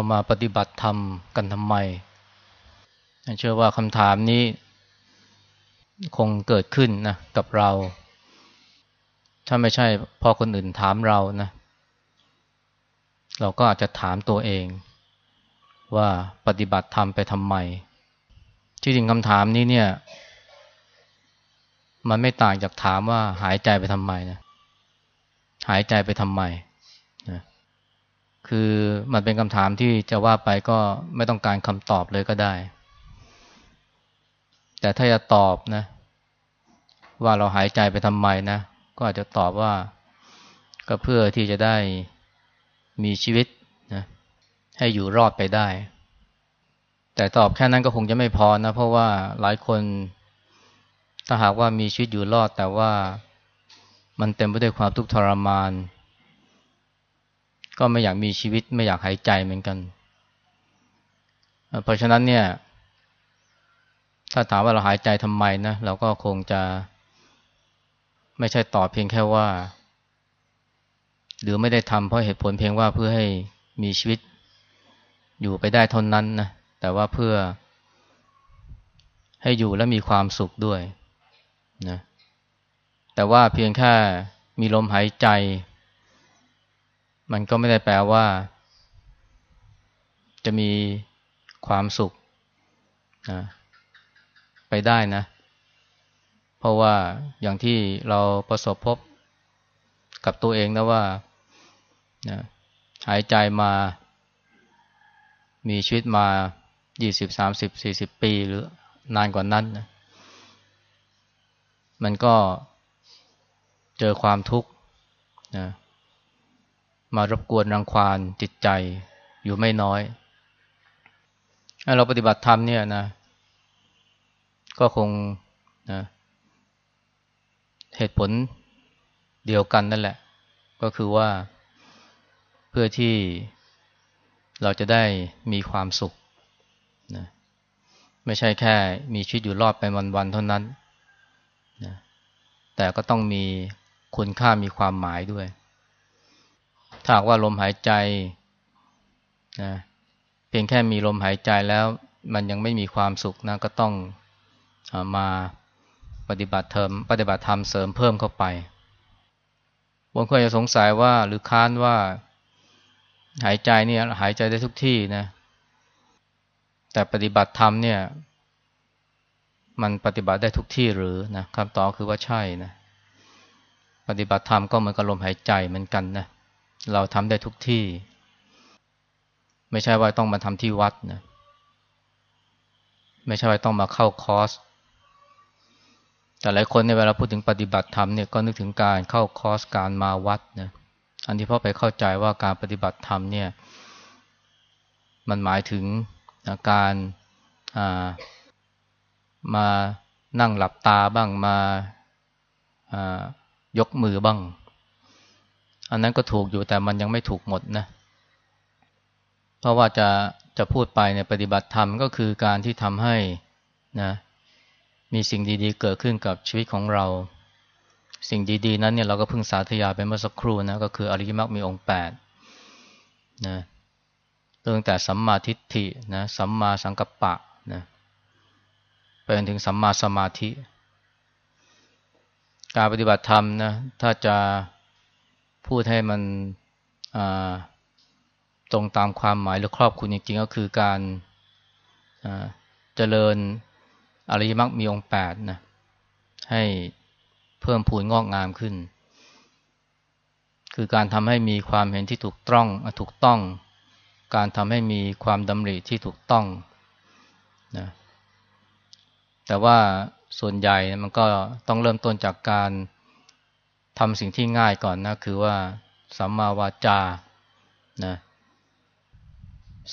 เรามาปฏิบัติธรรมกันทำไม เชื่อว่าคำถามนี้คงเกิดขึ้นนะกับเรา ถ้าไม่ใช่พอคนอื่นถามเรานะ เราก็อาจจะถามตัวเอง ว่าปฏิบัติธรรมไปทำไม ที่จริงคำถามนี้เนี่ย มันไม่ต่างจากถามว่าหายใจไปทำไมนะหายใจไปทำไม คือมันเป็นคำถามที่จะว่าไปก็ไม่ต้องการคำตอบเลยก็ได้ แต่ถ้าจะตอบนะ ว่าเราหายใจไปทำไมนะ ก็อาจจะตอบว่าก็เพื่อที่จะได้มีชีวิตนะให้อยู่รอดไปได้ แต่ตอบแค่นั้นก็คงจะไม่พอนะ เพราะว่าหลายคนถ้าหากว่ามีชีวิตอยู่รอด แต่ว่ามันเต็มไปด้วยความทุกข์ทรมาน ก็ไม่อยากมีชีวิตไม่อยากหายใจเหมือนกัน เพราะฉะนั้นเนี่ย ถ้าถามว่าเราหายใจทำไมนะเราก็คงจะ ไม่ใช่ตอบเพียงแค่ว่า หรือไม่ได้ทำเพราะเหตุผลเพียงว่าเพื่อให้มีชีวิตอยู่ไปได้เท่านั้นนะแต่ว่าเพื่อให้อยู่และมีความสุขด้วยนะแต่ว่าเพียงแค่มีลมหายใจ มันก็ไม่ได้แปลว่า จะมีความสุขนะไปได้นะ เพราะว่าอย่างที่เราประสบพบกับตัวเองนะว่านะหายใจมา มีชีวิตมายี่สิบสามสิบสี่สิบปีหรือนานกว่านั้นนะมันก็เจอความทุกข์นะ มารบกวนรังควานจิตใจอยู่ไม่น้อยถ้าเราปฏิบัติธรรมเนี่ยนะ ก็คงนะเหตุผลเดียวกันนั่นแหละ ก็คือว่าเพื่อที่เราจะได้มีความสุขนะไม่ใช่แค่มีชีวิตอยู่รอดไปวันๆเท่านั้นนะแต่ก็ต้องมีคุณค่ามีความหมายด้วย ถ้าว่าลมหายใจนะเพียงแค่มีลมหายใจแล้วมันยังไม่มีความสุขนะก็ต้องอมาปฏิบัติเทอมปฏิบัติธรรมเสริมเพิ่มเข้าไปบางคนจะสงสัยว่าหรือค้านว่าหายใจเนี่ยหายใจได้ทุกที่นะ แต่ปฏิบัติธรรมเนี่ย มันปฏิบัติได้ทุกที่หรือนะคำตอบคือว่าใช่นะ ปฏิบัติธรรมก็เหมือนกับลมหายใจเหมือนกันนะเเราทำได้ทุกที่ ไม่ใช่ว่าต้องมาทำที่วัดนะไม่ใช่ว่าต้องมาเข้าคอร์สแต่หลายคนในเวลาพูดถึงปฏิบัติธรรมเนี่ยก็นึกถึงการเข้าคอร์สการมาวัดนะอันที่พ่อไปเข้าใจว่าการปฏิบัติธรรมเนี่ย มันหมายถึงการมานั่งหลับตาบ้างมายกมือบ้าง อันนั้นก็ถูกอยู่แต่มันยังไม่ถูกหมดนะ เพราะว่าจะจะพูดไปในปฏิบัติธรรมก็คือการที่ทำให้นะมีสิ่งดีๆ เกิดขึ้นกับชีวิตของเรา สิ่งดีๆ นั้นเนี่ยเราก็เพิ่งสาธยายไปเมื่อสักครู่นะก็คืออริยมรรคมีองค์แปดนะตั้งแต่สัมมาทิฏฐินะสัมมาสังกัปปะนะไปจนถึงสัมมาสมาธิ การปฏิบัติธรรมนะถ้าจะ พูดให้มันตรงตามความหมายหรือครอบคุณจริงๆ ก็คือการเจริญอริยมรรคมีองค์แปดนะให้เพิ่มพูนงอกงามขึ้น คือการทำให้มีความเห็นที่ถูกต้องถูกต้อง การทำให้มีความดำริที่ถูกต้องนะแต่ว่าส่วนใหญ่มันก็ต้องเริ่มต้นจากการ ทำสิ่งที่ง่ายก่อนนะคือว่าสัมมาวาจานะ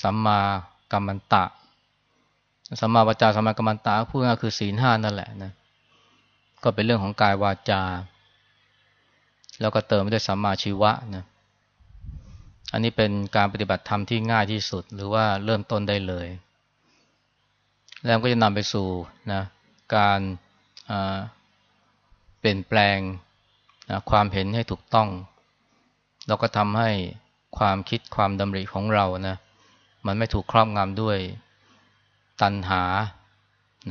สัมมากัมมันตะสัมมาวาจาสัมมากัมมันตะพูดง่ายคือศีลห้านั่นแหละนะก็เป็นเรื่องของกายวาจา แล้วก็เติมไปด้วยสัมมาชีวะนะอันนี้เป็นการปฏิบัติธรรมที่ง่ายที่สุด หรือว่าเริ่มต้นได้เลย แล้วก็จะนำไปสู่นะการเปลี่ยนแปลง นะความเห็นให้ถูกต้องเราก็ทำให้ความคิดความดำริของเรานะ มันไม่ถูกครอบงำด้วยตัณหา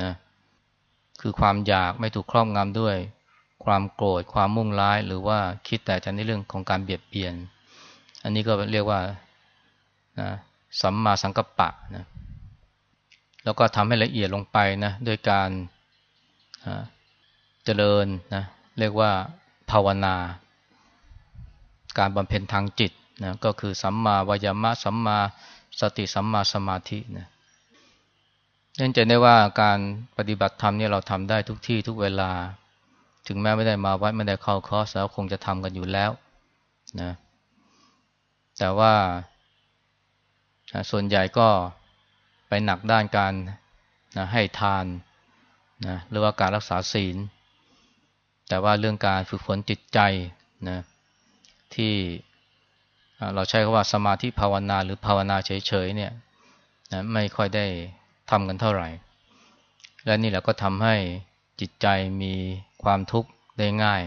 นะคือความอยากไม่ถูกครอบงำด้วย ความโกรธความมุ่งร้าย หรือว่าคิดแต่จะในเรื่องของการเบียดเบียน อันนี้ก็เรียกว่านะสัมมาสังกัปปะนะแล้วก็ทำให้ละเอียดลงไปนะด้วยการเจริญนะเรียกว่า ภาวนา การบำเพ็ญทางจิตนะก็คือสัมมาวายามะสัมมาสติสัมมาสมาธินะเนื่องจากได้ว่าการปฏิบัติธรรมนี่เราทำได้ทุกที่ทุกเวลา ถึงแม้ไม่ได้มาวัดไม่ได้เข้าคอร์สแล้วคงจะทำกันอยู่แล้วนะแต่ว่าส่วนใหญ่ก็ไปหนักด้านการนะให้ทานนะหรือว่าการรักษาศีล แต่ว่าเรื่องการฝึกฝนจิตใจนะที่เราใช้คำว่าสมาธิภาวนาหรือภาวนาเฉยๆเนี่ยนะไม่ค่อยได้ทำกันเท่าไหร่ และนี่แหละก็ทำให้จิตใจมีความทุกข์ได้ง่าย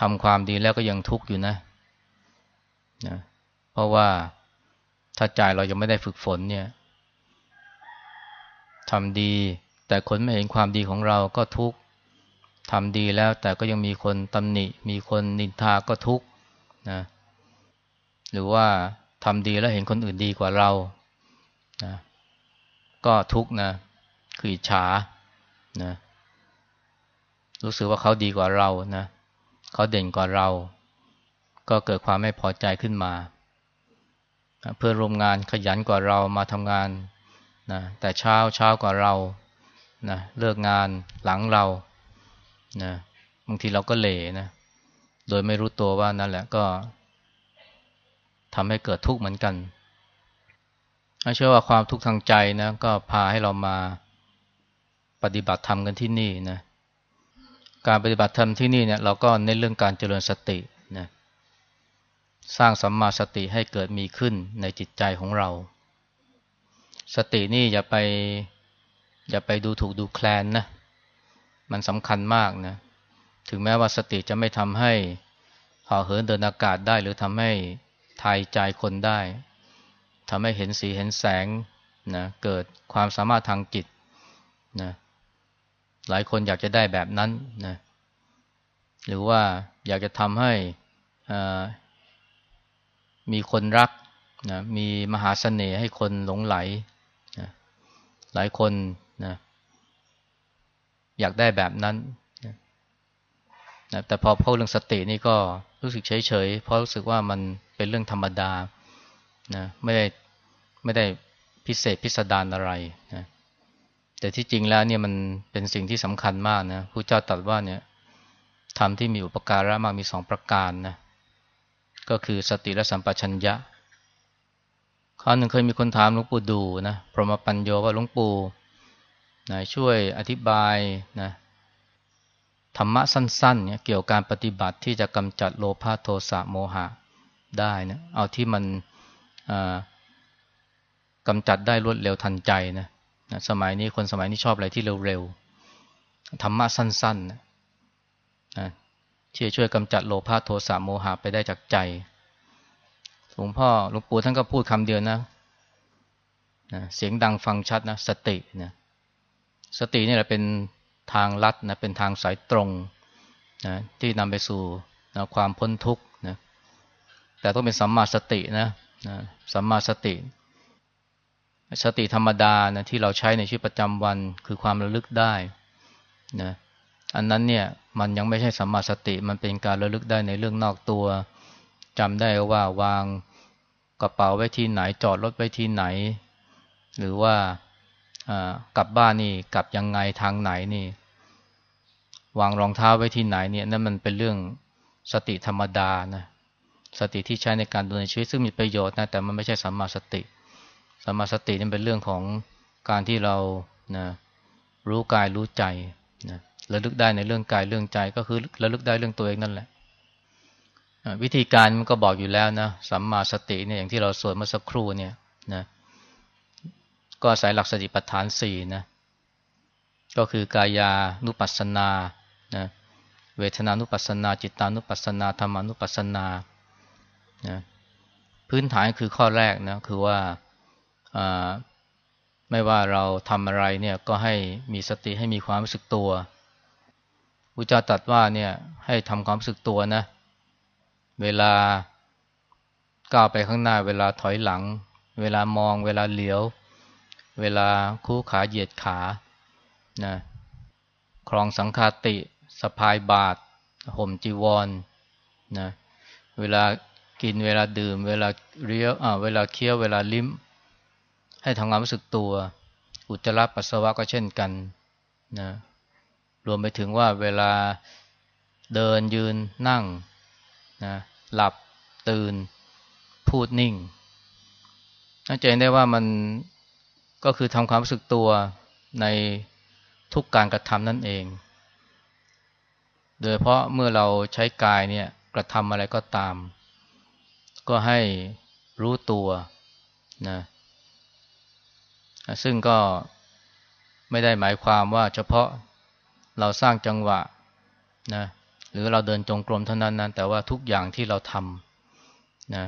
ทำความดีแล้วก็ยังทุกข์อยู่นะนะเพราะว่าถ้าใจเรายังไม่ได้ฝึกฝนเนี่ยทำดี แต่คนไม่เห็นความดีของเราก็ทุกข์ ทำดีแล้วแต่ก็ยังมีคนตำหนิ มีคนนินทาก็ทุกข์นะหรือว่าทำดีแล้วเห็นคนอื่นดีกว่าเรานะก็ทุกข์นะคืออิจฉานะรู้สึกว่าเขาดีกว่าเรานะเขาเด่นกว่าเรา ก็เกิดความไม่พอใจขึ้นมา เพื่อร่วมงานขยันกว่าเรามาทำงานนะแต่เช้าเช้ากว่าเรานะเลิกงานหลังเรา นะบางทีเราก็เหลนะ โดยไม่รู้ตัวว่านั่นแหละก็ทำให้เกิดทุกข์เหมือนกันเชื่อว่าความทุกข์ทางใจนะ ก็พาให้เรามาปฏิบัติธรรมกันที่นี่นะ การปฏิบัติธรรมที่นี่เนี่ย เราก็เน้นเรื่องการเจริญสตินะสร้างสัมมาสติให้เกิดมีขึ้นในจิตใจของเรา สตินี่อย่าไป อย่าไปดูถูกดูแคลนนะ มันสำคัญมากนะ ถึงแม้ว่าสติจะไม่ทำให้ห่อเหินเดินอากาศได้ หรือทำให้ทายใจคนได้ทำให้เห็นสีเห็นแสงนะเกิดความสามารถทางจิตนะหลายคนอยากจะได้แบบนั้นนะหรือว่าอยากจะทำให้มีคนรักนะมีมหาเสน่ห์ให้คนหลงไหลนะหลายคน อยากได้แบบนั้นนะแต่พอพูดเรื่องสตินี่ก็รู้สึกเฉยๆเพราะรู้สึกว่ามันเป็นเรื่องธรรมดานะไม่ได้ไม่ได้พิเศษพิสดารอะไรนะแต่ที่จริงแล้วเนี่ยมันเป็นสิ่งที่สำคัญมากนะผู้เจ้าตรัสว่าเนี่ยทำที่มีอุปการะมากมีสองประการนะก็คือสติและสัมปชัญญะคราวหนึ่งเคยมีคนถามหลวงปู่ดูนะพรหมปัญโยว่าหลวงปู่ นะช่วยอธิบายนะธรรมะสั้นๆเนี่ยเกี่ยวกับการปฏิบัติที่จะกำจัดโลภะโทสะโมหะได้นะเอาที่มันกำจัดได้รวดเร็วทันใจนะนะสมัยนี้คนสมัยนี้ชอบอะไรที่เร็วๆธรรมะสั้นๆนะนะที่จะช่วยกำจัดโลภะโทสะโมหะไปได้จากใจหลวงพ่อหลวงปู่ท่านก็พูดคำเดียวนะนะเสียงดังฟังชัดนะสตินะ สตินี่แหละเป็นทางลัดนะเป็นทางสายตรงนะที่นำไปสู่นะความพ้นทุกข์นะแต่ต้องเป็นสัมมาสตินะนะสัมมาสติ สติธรรมดานะที่เราใช้ในชีวิตประจำวันคือความระลึกได้นะอันนั้นเนี่ยมันยังไม่ใช่สัมมาสติมันเป็นการระลึกได้ในเรื่องนอกตัวจำได้ว่าวางกระเป๋าไว้ที่ไหนจอดรถไว้ที่ไหน หรือว่า กลับบ้านนี่กลับยังไงทางไหนนี่ วางรองเท้าไว้ที่ไหนเนี่ยนั่นมันเป็นเรื่องสติธรรมดานะสติที่ใช้ในการดำเนินชีวิตซึ่งมีประโยชน์นะแต่มันไม่ใช่สัมมาสติสัมาสตินี่เป็นเรื่องของการที่เรานะรู้กายรู้ใจนะระลึกได้ในเรื่องกายเรื่องใจก็คือระลึกได้เรื่องตัวเองนั่นแหละวิธีการมันก็บอกอยู่แล้วนะสัมมาสติเนี่ยอย่างที่เราสวดเมื่อสักครู่เนี่ยนะ ก็อาศัยหลักสติปัฏฐานสี่นะก็คือกายานุปัสสนานะเวทนานุปัสสนา จิตานุปัสสนาธรรมานุปัสสนานะพื้นฐานคือข้อแรกนะคือว่าไม่ว่าเราทำอะไรเนี่ยก็ให้มีสติให้มีความรู้สึกตัวพุทธเจ้าตรัสว่าเนี่ยให้ทำความรู้สึกตัวนะเวลาก้าวไปข้างหน้า เวลาถอยหลัง เวลามอง เวลาเหลียว เวลาคู่ขาเหยียดขานะครองสังคาติสะพายบาทห่มจีวรนะเวลากินเวลาดื่ม เวลาเลี้ยวอ่าเวลาเคี้ยวเวลาลิ้ม ให้ทำงานรู้สึกตัว อุจจาระปัสสาวะก็เช่นกันนะรวมไปถึงว่าเวลาเดินยืนนั่งนะหลับตื่นพูดนิ่งน่าจะเห็นได้ว่ามัน ก็คือทำความรู้สึกตัวในทุกการกระทำนั่นเอง โดยเพราะเมื่อเราใช้กายเนี่ยกระทำอะไรก็ตาม ก็ให้รู้ตัวนะซึ่งก็ไม่ได้หมายความว่าเฉพาะเราสร้างจังหวะนะหรือเราเดินจงกรมเท่านั้นนะแต่ว่าทุกอย่างที่เราทำนะ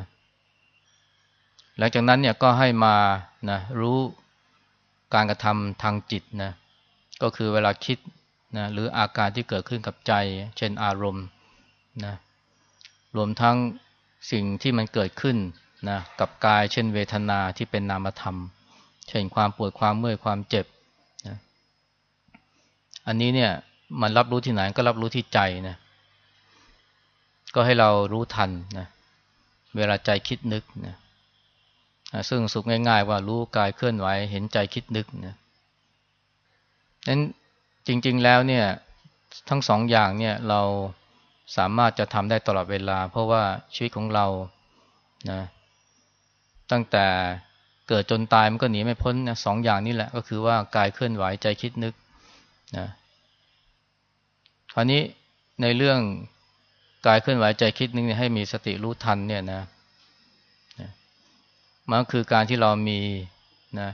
หลังจากนั้นเนี่ยก็ให้มานะรู้ การกระทำทางจิตนะก็คือเวลาคิดนะหรืออาการที่เกิดขึ้นกับใจ เช่นอารมณ์นะรวมทั้งสิ่งที่มันเกิดขึ้นนะกับกาย เช่นเวทนาที่เป็นนามธรรม เช่นความปวดความเมื่อยความเจ็บนะอันนี้เนี่ยมันรับรู้ที่ไหนก็รับรู้ที่ใจนะก็ให้เรารู้ทันนะเวลาใจคิดนึกนะ ซึ่งสุขง่าย ๆ ว่ารู้กายเคลื่อนไหวเห็นใจคิดนึกนะนั้นจริง ๆแล้วเนี่ยทั้งสองอย่างเนี่ยเราสามารถจะทำได้ตลอดเวลา เพราะว่าชีวิตของเรานะตั้งแต่เกิดจนตายมันก็หนีไม่พ้นนะสองอย่างนี้แหละก็คือว่ากายเคลื่อนไหวใจคิดนึกนะคราวนี้ในเรื่องกายเคลื่อนไหวใจคิดนึงให้มีสติรู้ทันเนี่ยนะ มันคือการที่เรามีนะ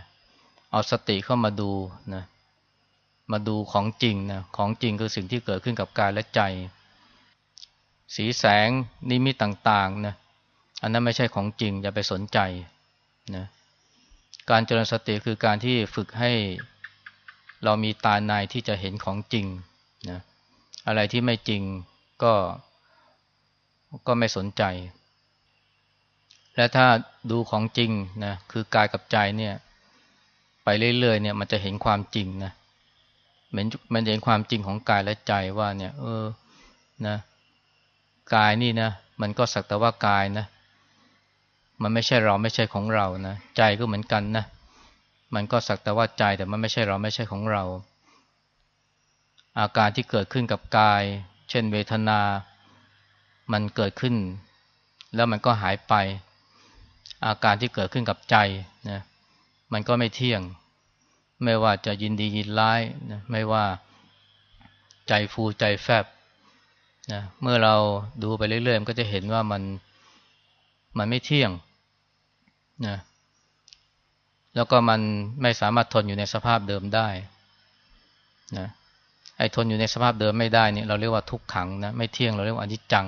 เอาสติเข้ามาดูนะมาดูของจริงนะของจริงคือสิ่งที่เกิดขึ้นกับกายและใจ สีแสงนิมิตต่างๆนะอันนั้นไม่ใช่ของจริงอย่าไปสนใจนะการเจริญสติคือการที่ฝึกให้เรามีตาในที่จะเห็นของจริงนะอะไรที่ไม่จริงก็ก็ไม่สนใจ และถ้าดูของจริงนะคือกายกับใจเนี่ย ไปเรื่อยๆเนี่ย มันจะเห็นความจริงนะเหมือนมันเห็นความจริงของกายและใจว่าเนี่ย เออนะกายนี่นะมันก็สักแต่ว่ากายนะ มันไม่ใช่เราไม่ใช่ของเรานะใจก็เหมือนกันนะมันก็สักแต่ว่าใจแต่มันไม่ใช่เราไม่ใช่ของเรา อาการที่เกิดขึ้นกับกาย เช่นเวทนา มันเกิดขึ้น แล้วมันก็หายไป อาการที่เกิดขึ้นกับใจนะมันก็ไม่เที่ยง ไม่ว่าจะยินดียินร้ายนะไม่ว่าใจฟูใจแฟบนะเมื่อเราดูไปเรื่อยๆ มันก็จะเห็นว่ามันมันไม่เที่ยงนะแล้วก็มันไม่สามารถทนอยู่ในสภาพเดิมได้นะไอ้ทนอยู่ในสภาพเดิมไม่ได้เนี่ยเราเรียกว่าทุกขังนะไม่เที่ยงเราเรียกว่าอนิจจัง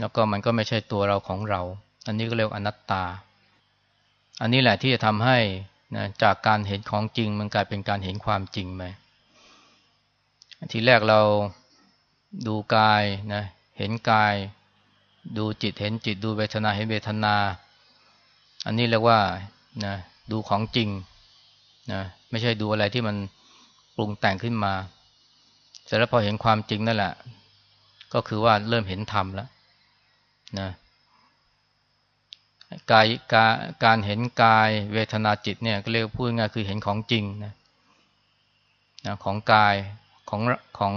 แล้วก็มันก็ไม่ใช่ตัวเราของเรา อันนี้ก็เรียกอนัตตา อันนี้แหละที่จะทำให้นะจากการเห็นของจริง มันกลายเป็นการเห็นความจริงไหมทีแรกเราดูกายนะเห็นกาย ดูจิตเห็นจิตดูเวทนาเห็นเวทนา อันนี้เรียกว่านะดูของจริงนะไม่ใช่ดูอะไรที่มันปรุงแต่งขึ้นมา เสร็จแล้วพอเห็นความจริงนั่นแหละ ก็คือว่าเริ่มเห็นธรรมแล้วนะ กายกาการเห็นกายเวทนาจิตเนี่ยก็เรียกพูดง่ายคือเห็นของจริงนะนะของกายของของ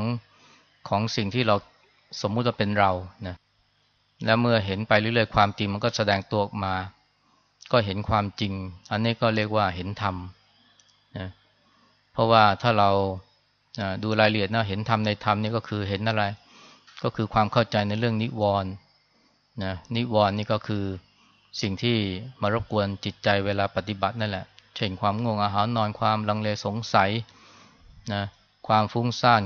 ของสิ่งที่เราสมมุติว่าเป็นเรานะแล้วเมื่อเห็นไปเรื่อยๆความจริงมันก็แสดงตัวออกมา ก็เห็นความจริง อันนี้ก็เรียกว่าเห็นธรรมนะเพราะว่าถ้าเราดูรายละเอียดนะเห็นธรรมในธรรมนี่ก็คือเห็นอะไร ก็คือความเข้าใจในเรื่องนิวรณ์นะนิวรณ์นี่ก็คือ สิ่งที่มารบกวนจิตใจเวลาปฏิบัตินั่นแหละ เช่นความง่วงอาหารนอนความลังเลสงสัยนะความฟุ้งซ่าน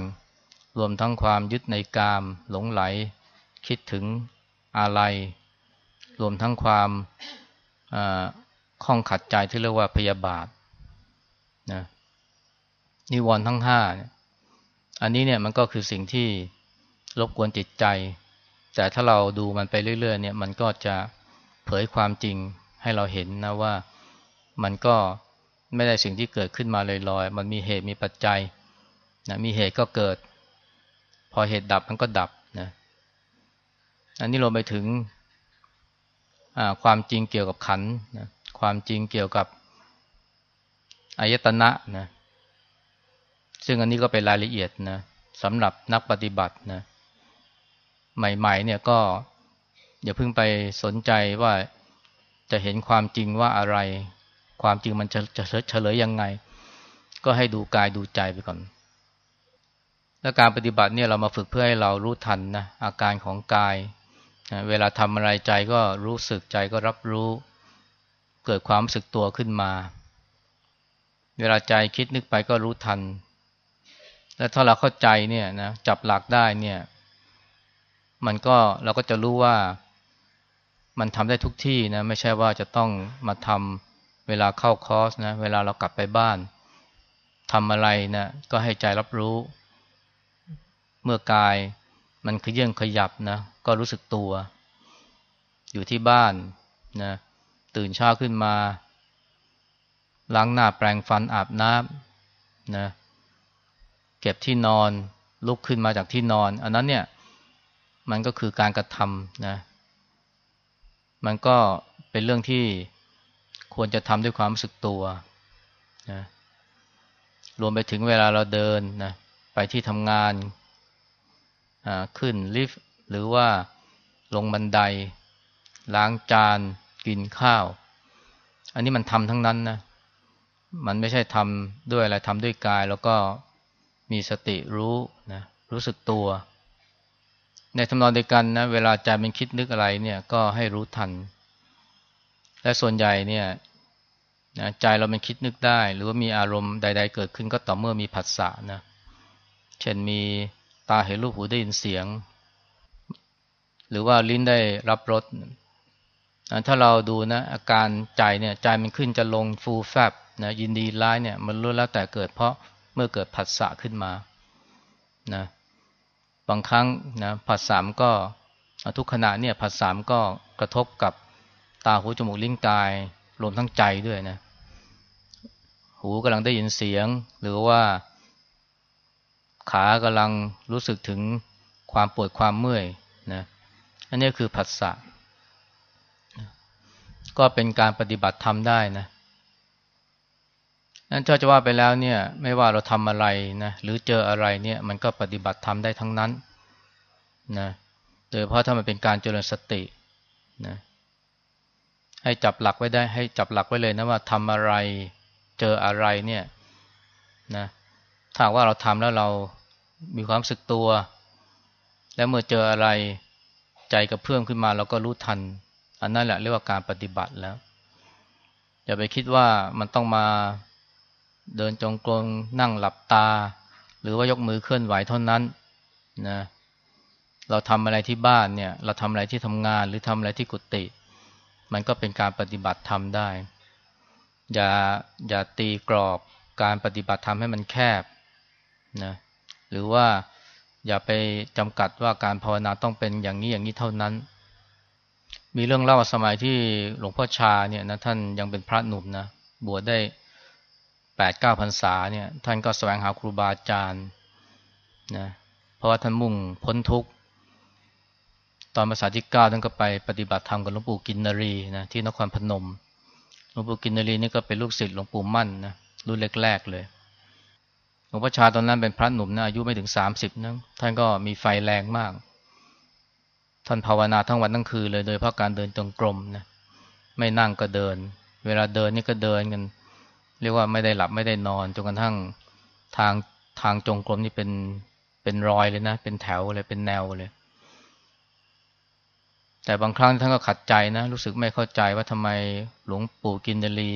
รวมทั้งความยึดในกามหลงไหล คิดถึงอะไร รวมทั้งความข้องขัดใจที่เรียกว่าพยาบาทนะนิวรณ์ทั้งห้าอันนี้เนี่ยมันก็คือสิ่งที่รบกวนจิตใจ แต่ถ้าเราดูมันไปเรื่อยๆเนี่ยมันก็จะ เผยความจริงให้เราเห็นนะว่ามันก็ไม่ได้สิ่งที่เกิดขึ้นมาลอยๆ มันมีเหตุมีปัจจัยนะมีเหตุก็เกิด พอเหตุดับมันก็ดับนะอันนี้เราไปถึงความจริงเกี่ยวกับขันนะความจริงเกี่ยวกับอายตนะนะซึ่งอันนี้ก็เป็นรายละเอียดนะสำหรับนักปฏิบัตินะใหม่ๆเนี่ยก็ อย่าเพิ่งไปสนใจว่าจะเห็นความจริงว่าอะไร ความจริงมันจะจะเฉลยยังไง ก็ให้ดูกายดูใจไปก่อน และการปฏิบัติเนี่ยเรามาฝึกเพื่อให้เรารู้ทันนะอาการของกายนะเวลาทำอะไรใจก็รู้สึกใจก็รับรู้ เกิดความรู้สึกตัวขึ้นมา เวลาใจคิดนึกไปก็รู้ทัน และถ้าเราเข้าใจเนี่ยนะจับหลักได้เนี่ย มันก็เราก็จะรู้ว่า มันทำได้ทุกที่นะไม่ใช่ว่าจะต้องมาทำเวลาเข้าคอร์สนะเวลาเรากลับไปบ้านทำอะไรนะก็ให้ใจรับรู้ เมื่อกายมันขยื่นขยับนะก็รู้สึกตัว อยู่ที่บ้านนะตื่นเช้าขึ้นมาล้างหน้าแปรงฟันอาบน้ำนะเก็บที่นอนลุกขึ้นมาจากที่นอน อันนั้นเนี่ยมันก็คือการกระทำนะ มันก็เป็นเรื่องที่ควรจะทำด้วยความรู้สึกตัวนะรวมไปถึงเวลาเราเดินนะไปที่ทำงานขึ้นลิฟต์หรือว่าลงบันได ล้างจาน กินข้าว อันนี้มันทำทั้งนั้นนะมันไม่ใช่ทำด้วยอะไรทำด้วยกาย แล้วก็มีสติรู้นะรู้สึกตัว ในทำนองเดียวกันนะเวลาใจมันคิดนึกอะไรเนี่ยก็ให้รู้ทัน และส่วนใหญ่เนี่ยนะใจเรามันคิดนึกได้ หรือว่ามีอารมณ์ใด ๆ เกิดขึ้นก็ต่อเมื่อมีผัสสะนะเช่นมีตาเห็นรูปหูได้ยินเสียง หรือว่าลิ้นได้รับรสถ้าเราดูนะอาการใจเนี่ยใจมันขึ้นจะลงฟูแฟบนะยินดีร้ายเนี่ยมันรู้แล้วแต่เกิดเพราะเมื่อเกิดผัสสะขึ้นมานะ บางครั้งนะผัสสามก็ทุกขณะเนี่ยผัสสามก็กระทบกับตาหูจมูกลิ้นกายรวมทั้งใจด้วยนะ หูกำลังได้ยินเสียง หรือว่า ขากำลังรู้สึกถึงความปวดความเมื่อยนะอันนี้คือผัสสะก็เป็นการปฏิบัติธรรมได้นะ นั้นถ้าจะว่าไปแล้วเนี่ยไม่ว่าเราทำอะไรนะหรือเจออะไรเนี่ยมันก็ปฏิบัติทำได้ทั้งนั้นนะโดยเพราะถ้ามันเป็นการเจริญสตินะให้จับหลักไว้ได้ให้จับหลักไว้เลยนะว่าทำอะไรเจออะไรเนี่ยนะถ้าว่าเราทำแล้วเรามีความสึกตัว แล้วเมื่อเจออะไรใจกระเพื่อมขึ้นมาเราก็รู้ทัน อันนั้นแหละเรียกว่าการปฏิบัติแล้วอย่าไปคิดว่ามันต้องมา เดินจงกรมนั่งหลับตา หรือว่ายกมือเคลื่อนไหวเท่านั้นนะเราทำอะไรที่บ้านเนี่ย เราทำอะไรที่ทำงานหรือทำอะไรที่กุฏิมันก็เป็นการปฏิบัติธรรมได้ อย่าอย่าตีกรอบการปฏิบัติธรรมให้มันแคบนะหรือว่าอย่าไปจำกัดว่าการภาวนาต้องเป็นอย่างนี้อย่างนี้เท่านั้น มีเรื่องเล่าสมัยที่หลวงพ่อชาเนี่ยนะท่านยังเป็นพระหนุ่มนะบวชได้ แปดเก้าพรรษาเนี่ยท่านก็แสวงหาครูบาอาจารย์นะเพราะว่าท่านมุ่งพ้นทุกข์ตอนภาษาที่เก้าท่านก็ไปปฏิบัติธรรมกับหลวงปู่กินนรีนะที่นครพนมหลวงปู่กินนรีนี่ก็เป็นลูกศิษย์หลวงปู่มั่นนะรุ่นแรกๆเลยหลวงพ่อชาตอนนั้นเป็นพระหนุ่มนะอายุไม่ถึงสามสิบนะท่านก็มีไฟแรงมาก ท่านภาวนาทั้งวันทั้งคืนเลยโดยเพราะการเดินจงกรมนะไม่นั่งก็เดิน เวลาเดินนี่ก็เดินกัน เรียกว่าไม่ได้หลับไม่ได้นอนจนกระทั่งทางทางจงกรมนี่เป็นเป็นรอยเลยนะ เป็นแถวเลยเป็นแนวเลย แต่บางครั้งท่านก็ขัดใจนะ รู้สึกไม่เข้าใจว่าทำไมหลวงปู่กินเดลี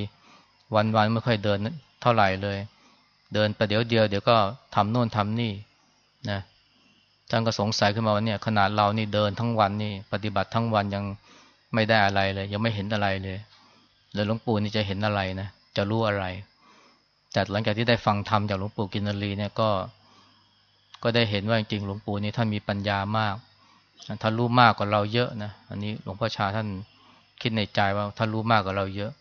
วันวันไม่ค่อยเดินเท่าไหร่เลย เดินประเดี๋ยวเดียวเดี๋ยวก็ทำโน่นทำนี่นะท่านก็สงสัยขึ้นมาว่าเนี่ยขนาดเรานี่เดินทั้งวันนี่ ปฏิบัติทั้งวันยังไม่ได้อะไรเลย ยังไม่เห็นอะไรเลยแล้วหลวงปู่นี่จะเห็นอะไรนะ จะรู้อะไร แต่หลังจากที่ได้ฟังธรรมจากหลวงปู่กินรีเนี่ยก็ก็ได้เห็นว่าจริงๆหลวงปู่นี่ท่านมีปัญญามาก ท่านรู้มากกว่าเราเยอะนะ อันนี้หลวงพ่อชาท่านคิดในใจว่าท่านรู้มากกว่าเราเยอะ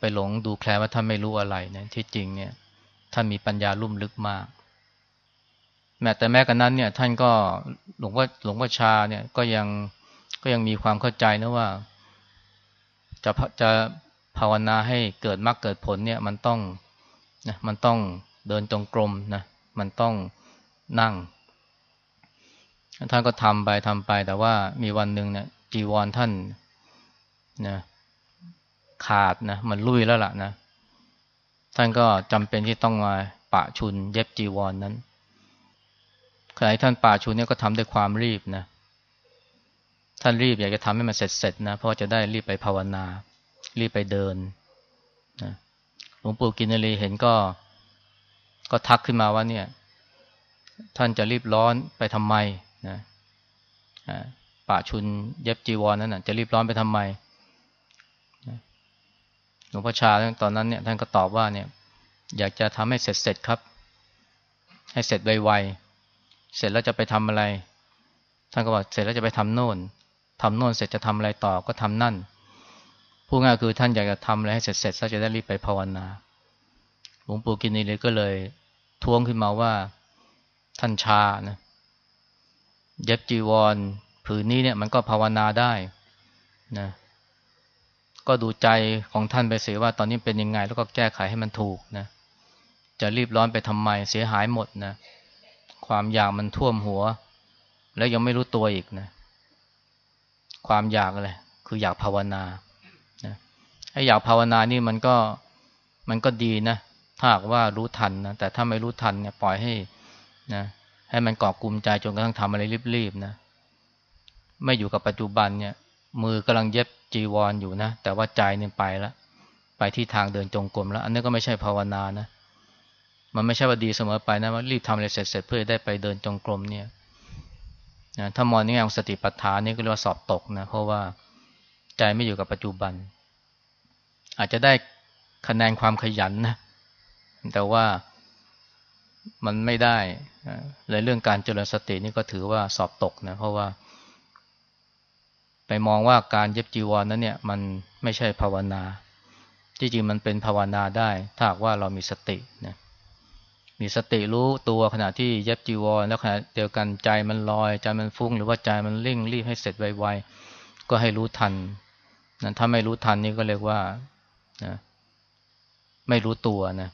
ไปหลงดูแคลว่าท่านไม่รู้อะไรนะที่จริงเนี่ยท่านมีปัญญาลุ่มลึกมาก แม้แต่แม้กันนั้นเนี่ยท่านก็หลวงพ่อหลวงพ่อชาเนี่ยก็ยังก็ยังมีความเข้าใจนะว่า จะจะ ภาวนาให้เกิดมรรคเกิดผลเนี่ยมันต้องนะมันต้องเดินจงกรมนะมันต้องนั่ง ท่านก็ทำไปทำไป แต่ว่ามีวันหนึ่งเนี่ยจีวรท่านนะขาดนะมันลุยแล้วล่ะนะ ท่านก็จำเป็นที่ต้องมาปะชุนเย็บจีวรนนั้นขณะที่ท่านปะชุนเนี่ยก็ทำด้วยความรีบนะ ท่านรีบอยากจะทำให้มันเสร็จๆนะเพราะจะได้รีบไปภาวนา รีบไปเดินนะหลวงปู่กินรีเห็นก็ ก็ทักขึ้นมาว่าเนี่ย ท่านจะรีบร้อนไปทำไมนะป่าชุนเย็บจีวรนั้นนะจะรีบร้อนไปทำไมหลวงพ่อชาตอนนั้นเนี่ยท่านก็ตอบว่าเนี่ย อยากจะทำให้เสร็จเสร็จครับ ให้เสร็จไวๆเสร็จแล้วจะไปทำอะไร ท่านก็บอกเสร็จแล้วจะไปทำโน่นทำโน่นเสร็จจะทำอะไรต่อก็ทำนั่น พูดง่ายคือท่านอยากจะทำอะไรให้เสร็จเสร็จซะจะได้รีบไปภาวนา หลวงปู่กินีเลยก็เลยท้วงขึ้นมาว่าท่านชานะเย็บจีวรผืนนี้เนี่ยมันก็ภาวนาได้นะก็ดูใจของท่านไปเสียว่าตอนนี้เป็นยังไง แล้วก็แก้ไขให้มันถูกนะจะรีบร้อนไปทำไมเสียหายหมดนะความอยากมันท่วมหัว แล้วยังไม่รู้ตัวอีกนะ ความอยากอะไรคืออยากภาวนา ไอ้อยากภาวนานี่มันก็มันก็ดีนะ ถ้าว่ารู้ทันนะ แต่ถ้าไม่รู้ทันเนี่ยปล่อยให้นะ ให้มันเกาะกลุ่มใจจนกระทั่งทำอะไรรีบๆนะ ไม่อยู่กับปัจจุบันเนี่ย มือกำลังเย็บจีวรออยู่นะ แต่ว่าใจเนี่ยไปแล้วไปที่ทางเดินจงกรมแล้ว อันนี้ก็ไม่ใช่ภาวนานะ มันไม่ใช่ว่าดีเสมอไปนะว่ารีบทำอะไรเสร็จๆเพื่อได้ไปเดินจงกรมเนี่ยนะถ้ามองในแง่ของสติปัฏฐานนี่ก็เรียกว่าสอบตกนะ เพราะว่าใจไม่อยู่กับปัจจุบัน อาจจะได้คะแนนความขยันนะ แต่ว่ามันไม่ได้เลยเรื่องการเจริญสตินี่ก็ถือว่าสอบตกนะ เพราะว่า ไปมองว่าการเย็บจีวรนนั้นเนี่ย มันไม่ใช่ภาวนาจริงๆมันเป็นภาวนาได้ ถ้าหากว่าเรามีสตินะมีสติรู้ตัวขณะที่เย็บจีวรแล้วขณะเดียวกันใจมันลอยใจมันฟุ้ง หรือว่าใจมันเร่งรีบให้เสร็จไวๆก็ให้รู้ทันนะถ้าไม่รู้ทันนี่ก็เรียกว่า นะไม่รู้ตัวนะ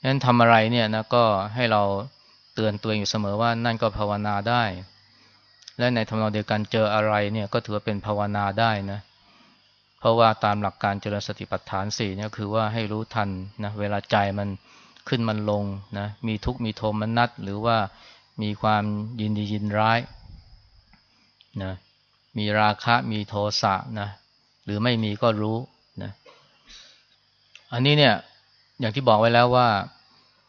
ฉะนั้นทำอะไรเนี่ยนะก็ให้เราเตือนตัวเองอยู่เสมอว่านั่นก็ภาวนาได้ และในทำนองเดียวกันเจออะไรเนี่ยก็ถือว่าเป็นภาวนาได้นะเพราะว่าตามหลักการเจริญสติปัฏฐานสี่เนี่ยคือว่าให้รู้ทันนะเวลาใจมันขึ้นมันลงนะมีทุกข์มีโทมนัสหรือว่ามีความยินดียินร้ายนะมีราคะมีโทสะนะหรือไม่มีก็รู้ อันนี้เนี่ยอย่างที่บอกไว้แล้วว่า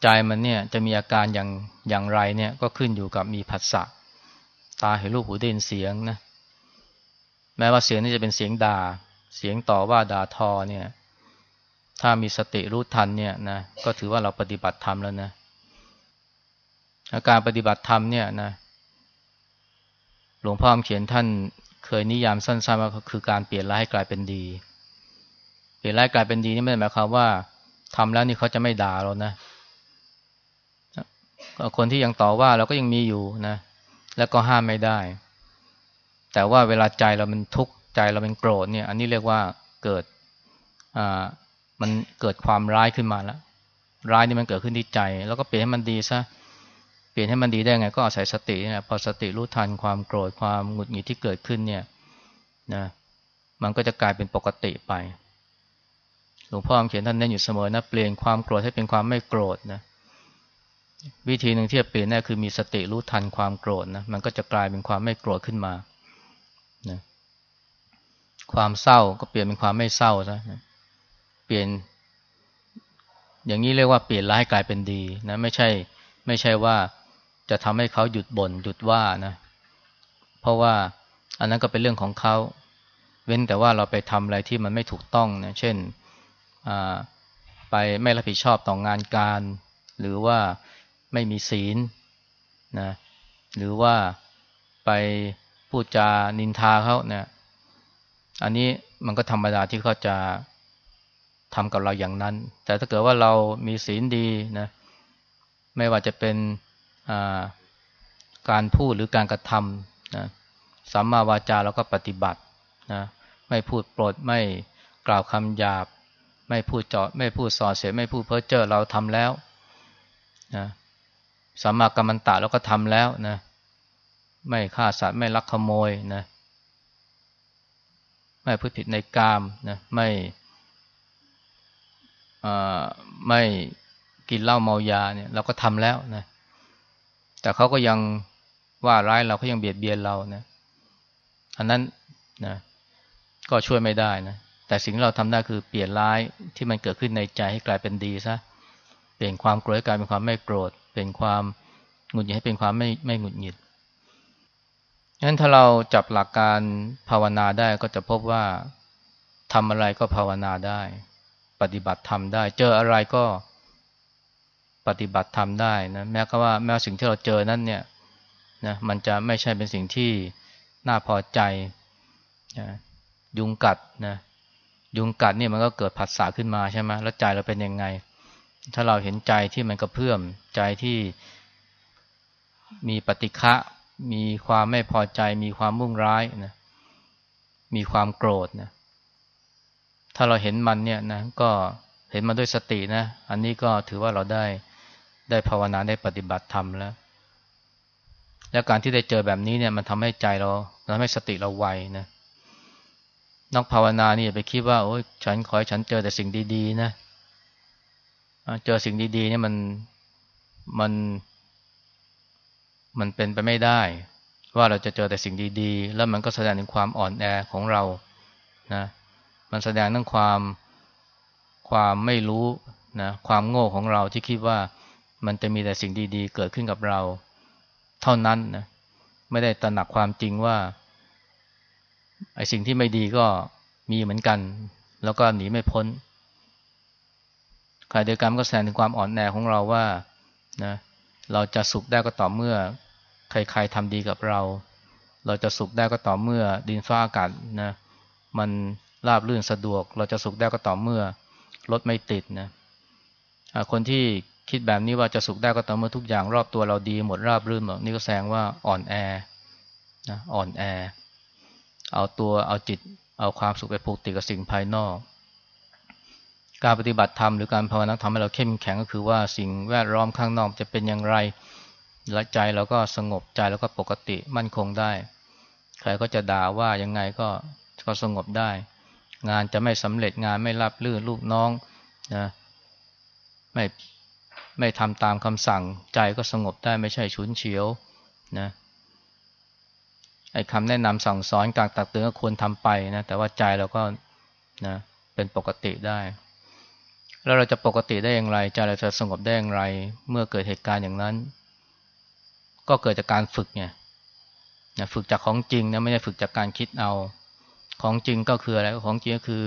ใจมันเนี่ยจะมีอาการอย่างอย่างไรเนี่ยก็ขึ้นอยู่กับมีผัสสะตาเห็นรูปหูได้ยินเสียงนะแม้ว่าเสียงนี้จะเป็นเสียงด่า เสียงต่อว่าด่าทอเนี่ย ถ้ามีสติรู้ทันเนี่ยนะก็ถือว่าเราปฏิบัติธรรมแล้วนะอาการปฏิบัติธรรมเนี่ยนะหลวงพ่อเขียนท่านเคยนิยามสั้นๆว่าคือการเปลี่ยนร้ายให้กลายเป็นดี เปลี่ยนร้ายกลายเป็นดีนี่ไม่ได้หมายความว่าทำแล้วนี่เขาจะไม่ด่าเรานะคนที่ยังต่อว่าเราก็ยังมีอยู่นะ แล้วก็ห้ามไม่ได้ แต่ว่าเวลาใจเรามันทุกข์ใจเราเป็นโกรธเนี่ย อันนี้เรียกว่าเกิดอ่ามันเกิดความร้ายขึ้นมาแล้วร้ายนี่มันเกิดขึ้นที่ใจ แล้วก็เปลี่ยนให้มันดีซะเปลี่ยนให้มันดีได้ไง ก็อาศัยสตินะพอสติรู้ทันความโกรธความหงุดหงิดที่เกิดขึ้นเนี่ยนะมันก็จะกลายเป็นปกติไป หลวงพ่อเขียนท่านเน้นอยู่เสมอนะเปลี่ยนความโกรธให้เป็นความไม่โกรธนะวิธีหนึ่งที่จะเปลี่ยนนั่นคือมีสติรู้ทันความโกรธนะมันก็จะกลายเป็นความไม่โกรธขึ้นมานะความเศร้าก็เปลี่ยนเป็นความไม่เศร้าซะนะเปลี่ยน อย่างนี้เรียกว่าเปลี่ยนร้ายกลายเป็นดีนะไม่ใช่ ไม่ใช่ว่าจะทำให้เขาหยุดบน่นหยุดว่านะ เพราะว่าอันนั้นก็เป็นเรื่องของเขา เว้นแต่ว่าเราไปทำอะไรที่มันไม่ถูกต้องนะเช่น ไปไม่รับผิดชอบต่องานการ หรือว่าไม่มีศีลนะหรือว่าไปพูดจานินทาเขาเนี่ยอันนี้มันก็ธรรมดาที่เขาจะทำกับเราอย่างนั้น แต่ถ้าเกิดว่าเรามีศีลดีนะไม่ว่าจะเป็นการพูดหรือการกระทำนะสัมมาวาจาเราก็ปฏิบัตินะไม่พูดปลดไม่กล่าวคำหยาบ ไม่พูดเจาะไม่พูดส่อเสียไม่พูดเพ้อเจ้อเราทำแล้วนะสัมมากรรมันตะเราก็ทำแล้วนะไม่ฆ่าสัตว์ไม่ลักขโมยนะไม่พูดผิดในกามนะไม่ไม่กินเหล้าเมายาเนี่ยเราก็ทำแล้วนะแต่เขาก็ยังว่าร้ายเราเขายังเบียดเบียนเรานะอันนั้นนะก็ช่วยไม่ได้นะ แต่สิ่งเราทำได้คือเปลี่ยนร้ายที่มันเกิดขึ้นในใจให้กลายเป็นดีซะเปลี่ยนความโกรธกลายเป็นความไม่โกรธ เปลี่ยนความหงุดหงิดให้เป็นความไม่ไม่หงุดหงิดงั้นถ้าเราจับหลักการภาวนาได้ก็จะพบว่าทำอะไรก็ภาวนาได้ ปฏิบัติทำได้ เจออะไรก็ปฏิบัติทำได้นะแม้ก็ว่าแม้สิ่งที่เราเจอนั้นเนี่ยนะมันจะไม่ใช่เป็นสิ่งที่น่าพอใจนะยุงกัดนะ ยุงกัดเนี่ยมันก็เกิดผัสสะขึ้นมาใช่ไหมแล้วใจเราเป็นยังไง ถ้าเราเห็นใจที่มันกระเพื่อมใจที่มีปฏิฆะมีความไม่พอใจ มีความมุ่งร้ายนะมีความโกรธนะถ้าเราเห็นมันเนี่ยนะก็เห็นมันด้วยสตินะ อันนี้ก็ถือว่าเราได้ได้ภาวนาได้ปฏิบัติธรรมแล้ว และการที่ได้เจอแบบนี้เนี่ยมันทำให้ใจเราทำให้สติเราไวนะ นักภาวนานี่อย่าไปคิดว่าโอ้ยฉันขอให้ฉันเจอแต่สิ่งดีๆนะเจอสิ่งดีๆเนี่ยมันมันมันเป็นไปไม่ได้ ว่าเราจะเจอแต่สิ่งดีๆ แล้วมันก็แสดงถึงความอ่อนแอของเรานะมันแสดงถึงความความไม่รู้นะความโง่ของเราที่คิดว่ามันจะมีแต่สิ่งดีๆ เกิดขึ้นกับเรา เท่านั้นนะไม่ได้ตระหนักความจริงว่า ไอ้สิ่งที่ไม่ดีก็มีเหมือนกัน แล้วก็หนีไม่พ้นขณะเดียวกันก็แสดงถึงความอ่อนแอของเราว่านะเราจะสุขได้ก็ต่อเมื่อ ใครๆทำดีกับเรา เราจะสุขได้ก็ต่อเมื่อ ดินฟ้าอากาศนะมันราบรื่นสะดวก เราจะสุขได้ก็ต่อเมื่อรถไม่ติดนะคนที่คิดแบบนี้ว่าจะสุขได้ก็ต่อเมื่อทุกอย่างรอบตัวเราดีหมดราบรื่นหมดนี่ก็แสดงว่าอ่อนแอนะอ่อนแอ เอาตัวเอาจิตเอาความสุขไปผูกติดกับสิ่งภายนอก การปฏิบัติธรรมหรือการภาวนาทำให้เราเข้มแข็งก็คือว่าสิ่งแวดล้อมข้างนอกจะเป็นอย่างไรและใจเราก็สงบใจแล้วก็ปกติมั่นคงได้ ใครก็จะด่าว่ายังไงก็ก็สงบได้ งานจะไม่สำเร็จงานไม่รับลื่นลูกน้องนะไม่ไม่ทำตามคำสั่งใจก็สงบได้ไม่ใช่ฉุนเฉียวนะ ไอ้คำแนะนำสั่งสอนการตักเตือนก็ควรทำไปนะแต่ว่าใจเราก็นะเป็นปกติได้ แล้วเราจะปกติได้อย่างไรใจเราจะสงบได้อย่างไร เมื่อเกิดเหตุการณ์อย่างนั้น ก็เกิดจากการฝึกไงนะฝึกจากของจริงนะไม่ได้ฝึกจากการคิดเอา ของจริงก็คืออะไรของจริงก็คือ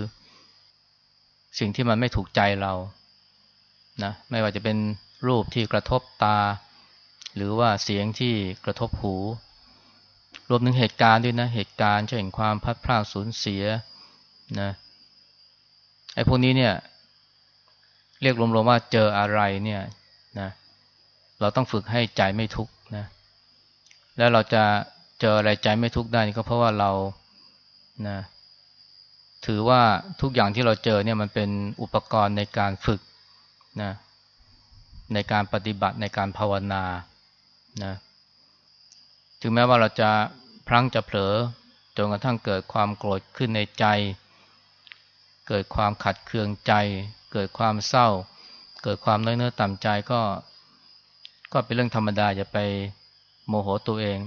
สิ่งที่มันไม่ถูกใจเรานะไม่ว่าจะเป็นรูปที่กระทบตา หรือว่าเสียงที่กระทบหู รวมถึงเหตุการณ์ด้วยนะ เหตุการณ์เช่นความพัดพลาดสูญเสียนะไอ้พวกนี้เนี่ย เรียกรวมๆว่าเจออะไรเนี่ยนะเราต้องฝึกให้ใจไม่ทุกข์นะ แล้วเราจะเจออะไรใจไม่ทุกข์ได้ก็เพราะว่าเรานะถือว่าทุกอย่างที่เราเจอเนี่ยมันเป็นอุปกรณ์ในการฝึกนะในการปฏิบัติในการภาวนานะ ถึงแม้ว่าเราจะพลั้งจะเผลอจนกระทั่งเกิดความโกรธขึ้นในใจ เกิดความขัดเคืองใจ เกิดความเศร้า เกิดความน้อยเนื้อต่ำใจก็ ก็เป็นเรื่องธรรมดาอย่าไปโมโหตัวเอง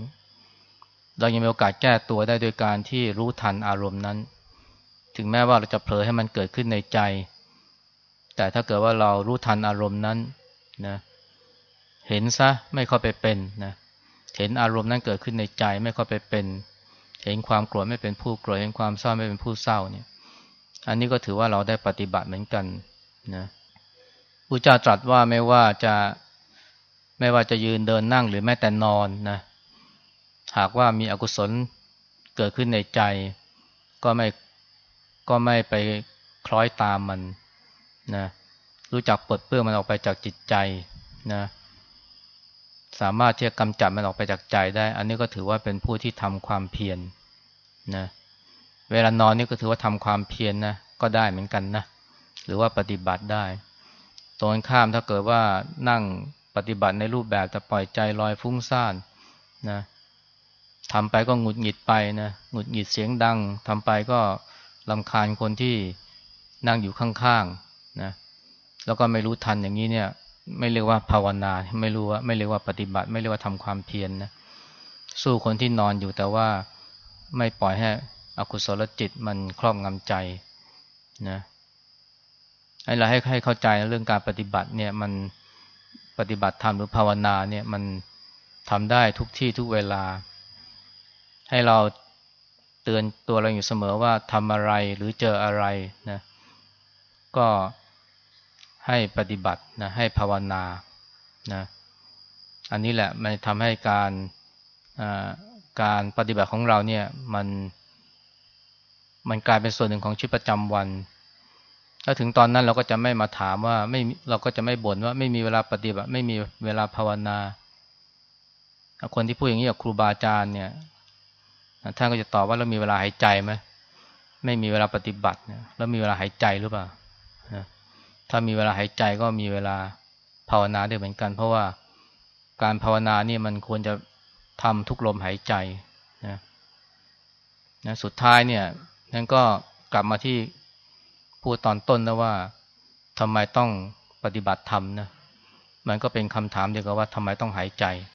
เรายังมีโอกาสแก้ตัวได้โดยการที่รู้ทันอารมณ์นั้น ถึงแม้ว่าเราจะเผลอให้มันเกิดขึ้นในใจ แต่ถ้าเกิดว่าเรารู้ทันอารมณ์นั้นนะเห็นซะไม่เข้าไปเป็นนะเเห็นอารมณ์นั้นเกิดขึ้นในใจไม่เข้าไปเป็น เห็นความโกรธไม่เป็นผู้โกรธเห็นความเศร้าไม่เป็นผู้เศร้าเนี่ย อันนี้ก็ถือว่าเราได้ปฏิบัติเหมือนกันนะพระเจ้าตรัสว่าไม่ว่าจะไม่ว่าจะยืนเดินนั่งหรือแม้แต่นอนนะหากว่ามีอกุศลเกิดขึ้นในใจ ก็ไม่ก็ไม่ไปคล้อยตามมันนะรู้จักปลดเปลื้องมันออกไปจากจิตใจนะ สามารถที่จะกำจัดมันออกไปจากใจได้ อันนี้ก็ถือว่าเป็นผู้ที่ทำความเพียรนนะเวลานอนนี่ก็ถือว่าทำความเพียรนนะก็ได้เหมือนกันนะหรือว่าปฏิบัติได้ตรงข้ามถ้าเกิดว่านั่งปฏิบัติในรูปแบบแต่ปล่อยใจลอยฟุ้งซ่านนะทำไปก็หงุดหงิดไปนะหงุดหงิดเสียงดังทำไปก็ลำคาญคนที่นั่งอยู่ข้างๆนะแล้วก็ไม่รู้ทันอย่างนี้เนี่ย ไม่เรียกว่าภาวนา ไม่รู้ว่าไม่เรียกว่าปฏิบัติ ไม่เรียกว่าทำความเพียรนนะสู้คนที่นอนอยู่แต่ว่าไม่ปล่อยให้อกุศลจิตมันครอบงำใจนะให้เราให้ให้เข้าใจเรื่องการปฏิบัติเนี่ยมันปฏิบัติธรรมหรือภาวนาเนี่ยมันทำได้ทุกที่ทุกเวลา ให้เราเตือนตัวเราอยู่เสมอว่าทำอะไรหรือเจออะไรนะก็ ให้ปฏิบัตินะให้ภาวนานะอันนี้แหละมันทำให้การการปฏิบัติของเราเนี่ยมันมันกลายเป็นส่วนหนึ่งของชีวิตประจำวัน ถ้าถึงตอนนั้นเราก็จะไม่มาถามว่าไม่เราก็จะไม่บ่นว่าไม่มีเวลาปฏิบัติ ไม่มีเวลาภาวนา คนที่พูดอย่างนี้กับครูบาอาจารย์เนี่ยท่านก็จะตอบว่าเรามีเวลาหายใจไหมไม่มีเวลาปฏิบัติเนี่ยแล้วมีเวลาหายใจหรือเปล่า ถ้ามีเวลาหายใจก็มีเวลาภาวนาได้เหมือนกัน เพราะว่าการภาวนานี่มันควรจะทำทุกลมหายใจนะนะสุดท้ายเนี่ยนั่นก็กลับมาที่พูดตอนต้นนะว่าทำไมต้องปฏิบัติธรรมนะมันก็เป็นคำถามเดียวกับว่าทำไมต้องหายใจ